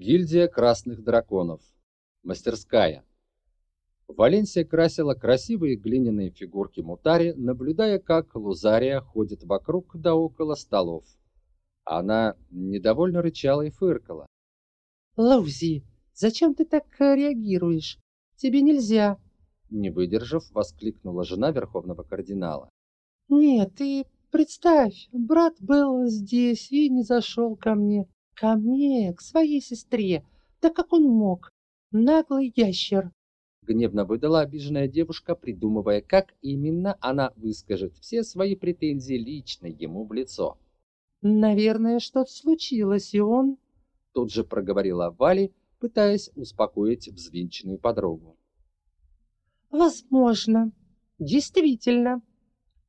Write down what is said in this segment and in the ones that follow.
Гильдия красных драконов. Мастерская. Валенсия красила красивые глиняные фигурки Мутари, наблюдая, как Лузария ходит вокруг да около столов. Она недовольно рычала и фыркала. «Лузи, зачем ты так реагируешь? Тебе нельзя!» Не выдержав, воскликнула жена Верховного Кардинала. «Нет, ты представь, брат был здесь и не зашел ко мне. Ко мне, к своей сестре. Да как он мог? Наглый ящер!» Гневно выдала обиженная девушка, придумывая, как именно она выскажет все свои претензии лично ему в лицо. «Наверное, что-то случилось, и он...» Тут же проговорила Вали, пытаясь успокоить взвинченную подругу. «Возможно. Действительно.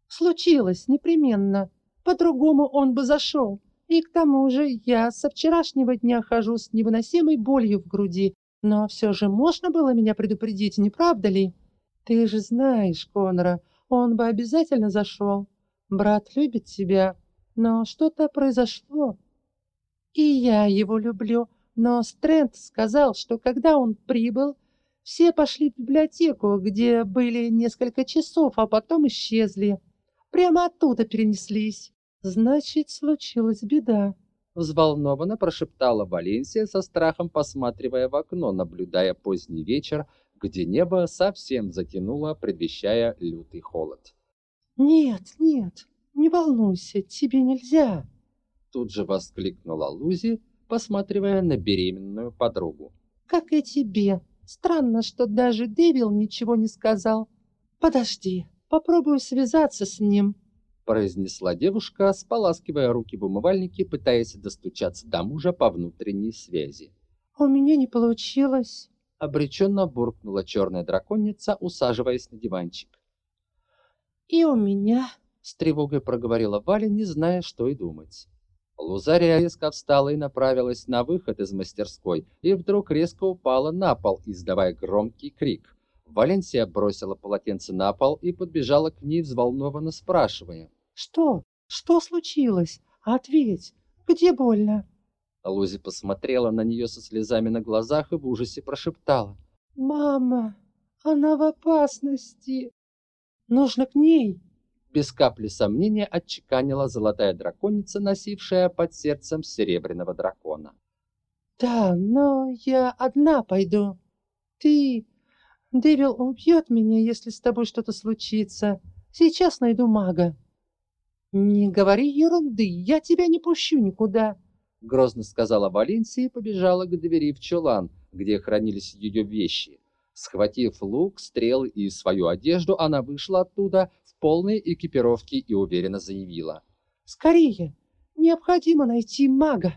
Случилось непременно. По-другому он бы зашел. И к тому же я со вчерашнего дня хожу с невыносимой болью в груди, но все же можно было меня предупредить, не правда ли? Ты же знаешь, Конора, он бы обязательно зашел. Брат любит тебя, но что-то произошло. И я его люблю, но Стрэнд сказал, что когда он прибыл, все пошли в библиотеку, где были несколько часов, а потом исчезли. Прямо оттуда перенеслись. Значит, случилась беда. Взволнованно прошептала Валенсия со страхом, посматривая в окно, наблюдая поздний вечер, где небо совсем затянуло, предвещая лютый холод. «Нет, нет, не волнуйся, тебе нельзя!» Тут же воскликнула Лузи, посматривая на беременную подругу. «Как и тебе. Странно, что даже Дэвил ничего не сказал. Подожди, попробую связаться с ним» произнесла девушка, споласкивая руки в умывальнике, пытаясь достучаться до мужа по внутренней связи. «У меня не получилось», — обреченно буркнула черная драконица, усаживаясь на диванчик. «И у меня», — с тревогой проговорила Валя, не зная, что и думать. Лузария резко встала и направилась на выход из мастерской, и вдруг резко упала на пол, издавая громкий крик. Валенсия бросила полотенце на пол и подбежала к ней, взволнованно спрашивая. Что? Что случилось? Ответь. Где больно? Лузи посмотрела на нее со слезами на глазах и в ужасе прошептала. «Мама, она в опасности. Нужно к ней!» Без капли сомнения отчеканила золотая драконица, носившая под сердцем серебряного дракона. «Да, но я одна пойду. Ты... Дэвил убьет меня, если с тобой что-то случится. Сейчас найду мага». «Не говори ерунды, я тебя не пущу никуда!» Грозно сказала Валенсия и побежала к двери в чулан, где хранились ее вещи. Схватив лук, стрелы и свою одежду, она вышла оттуда в полной экипировке и уверенно заявила. «Скорее! Необходимо найти мага!»